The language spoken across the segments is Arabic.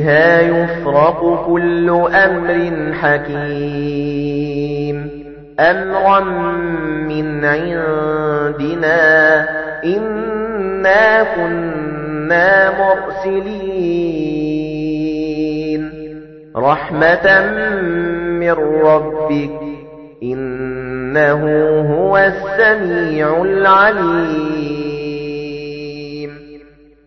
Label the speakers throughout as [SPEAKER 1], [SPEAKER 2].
[SPEAKER 1] فِيهَا يُفْرَقُ كُلُّ أَمْرٍ حَكِيمٍ. أَمْرًا مِنْ عِنْدِنَا إِنَّا كُنَّا مُرْسِلِينَ. رَحْمَةً مِنْ رَبِّكَ إِنَّهُ هُوَ السَّمِيعُ الْعَلِيمُ.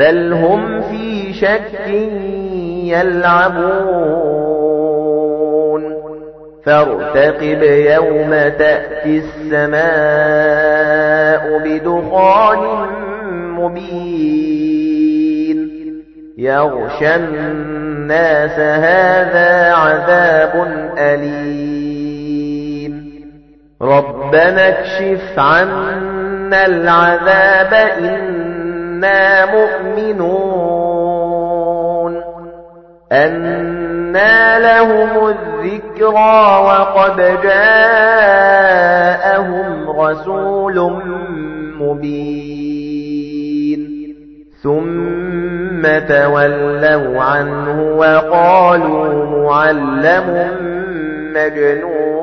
[SPEAKER 1] بَلْ هُمْ فِي شَكٍّ يَلْعَبُونَ فَارْتَقِبْ يَوْمَ تَأْتِي السَّمَاءُ بِدُخَانٍ مُبِينٍ يَغْشَى النَّاسَ هَذَا عَذَابٌ أَلِيمٌ رَبَّنَا اكْشِفْ عَنَّا الْعَذَابَ إِنَّا مُؤْمِنُونَ أَنَّى لَهُمُ الذِّكْرَى وَقَدْ جَاءَهُمْ رَسُولٌ مُبِينٌ ثُمَّ تَوَلَّوْا عَنْهُ وَقَالُوا مُعَلَّمٌ مَجْنُونٌ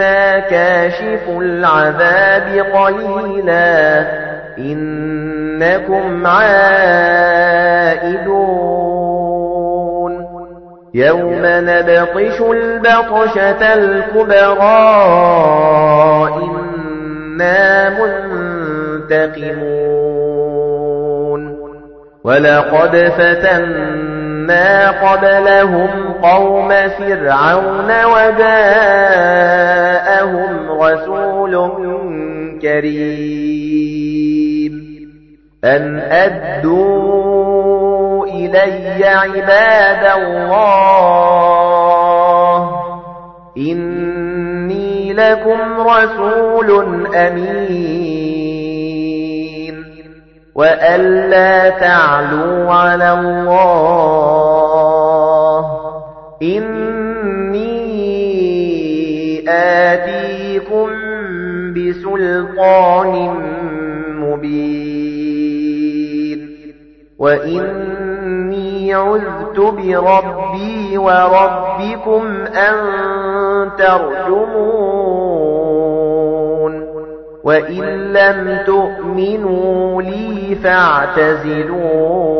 [SPEAKER 1] إِنَّا كَاشِفُو الْعَذَابِ قَلِيلًا إِنَّكُمْ عَائِدُونَ يَوْمَ نَبْطِشُ الْبَطْشَةَ الْكُبْرَى إِنَّا مُنْتَقِمُونَ وَلَقَدْ فَتَنَّا قَبْلَهُمْ قَوْمَ فِرْعَوْنَ وَجَاءَهُمْ رَسُولٌ كَرِيمٌ. أَنْ أَدُّوا إِلَيَّ عِبَادَ اللَّهِ. إِنِّي لَكُمْ رَسُولٌ أَمِينٌ. وَأَلَّا تَعْلُوا عَلَى اللَّهِ إِنِّي آتِيكُمْ بِسُلْطَانٍ مُبِينٍ وَإِنِّي عُذْتُ بِرَبِّي وَرَبِّكُمْ أَن تَرْجُمُونِ وَإِن لَّمْ تُؤْمِنُوا لِي فَاعْتَزِلُونِ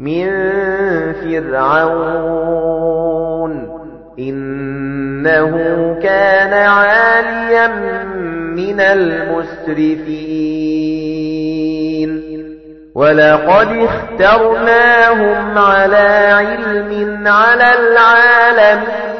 [SPEAKER 1] مِنْ فِرْعَوْنَ. إِنَّهُ كَانَ عَالِيًا مِنَ الْمُسْرِفِينَ. وَلَقَدِ اخْتَرْنَاهُمْ عَلَى عِلْمٍ عَلَى الْعَالَمِينَ.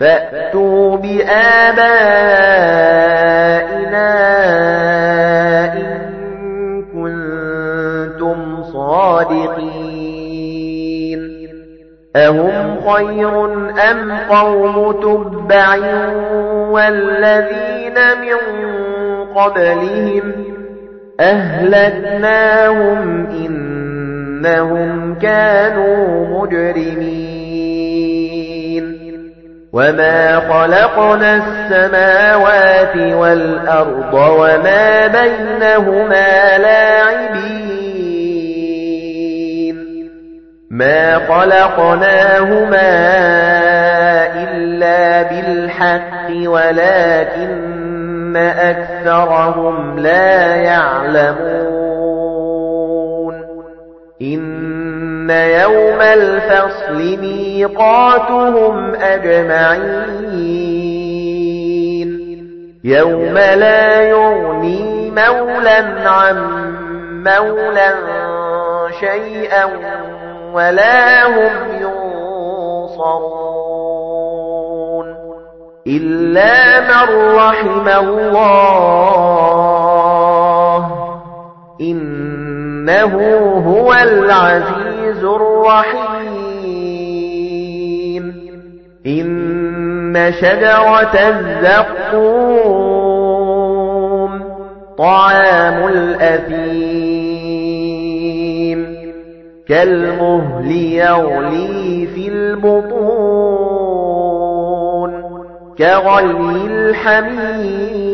[SPEAKER 1] فَأْتُوا بِآبَائِنَا إِن كُنتُمْ صَادِقِينَ. أَهُمْ خَيْرٌ أَمْ قَوْمُ تُبَّعٍ وَالَّذِينَ مِن قَبْلِهِمْ أَهْلَكْنَاهُمْ إِنَّهُمْ كَانُوا مُجْرِمِينَ. وَمَا خَلَقْنَا السَّمَاوَاتِ وَالْأَرْضَ وَمَا بَيْنَهُمَا لَاعِبِينَ مَا خَلَقْنَاهُمَا إِلَّا بِالْحَقِّ وَلَكِنَّ أَكْثَرَهُمْ لَا يَعْلَمُونَ إِنَّ يَوْمَ الْفَصْلِ مِيقَاتُهُمْ أَجْمَعِينَ يَوْمَ لَا يُغْنِي مَوْلًى عَن مَّوْلًى شَيْئًا وَلَا هُمْ يُنصَرُونَ إِلَّا مَن رَّحِمَ اللَّهُ إِنَّهُ هُوَ الْعَزِيزُ الرَّحِيمُ. إِنَّ شَجَرَتَ الزَّقُّومِ طَعَامُ الْأَثِيمِ. كَالْمُهْلِ يَغْلِي فِي الْبُطُونِ كَغَلْيِ الْحَمِيمِ.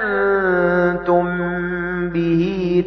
[SPEAKER 1] بِهِ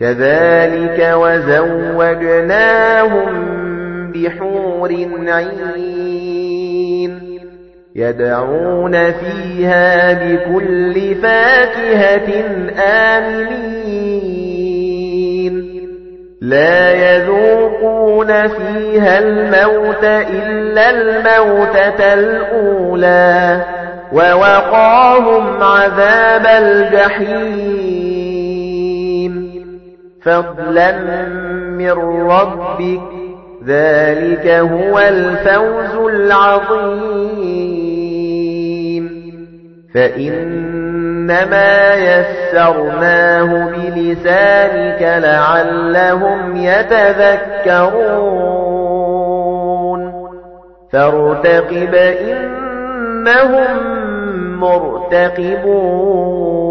[SPEAKER 1] كَذَلِكَ وَزَوَّجْنَاهُم بِحُورٍ عِينٍ يَدْعُونَ فِيهَا بِكُلِّ فَاكِهَةٍ آمِنِينَ. لَا يَذُوقُونَ فِيهَا الْمَوْتَ إِلَّا الْمَوْتَةَ الْأُولَى وَوَقَاهُمْ عَذَابَ الْجَحِيمِ. فَضْلًا مِّن رَّبِّكَ ذَلِكَ هُوَ الْفَوْزُ الْعَظِيمُ. فَإِنَّمَا يَسَّرْنَاهُ بِلِسَانِكَ لَعَلَّهُمْ يَتَذَكَّرُونَ. فَارْتَقِبْ إِنَّهُم مُرْتَقِبُونَ.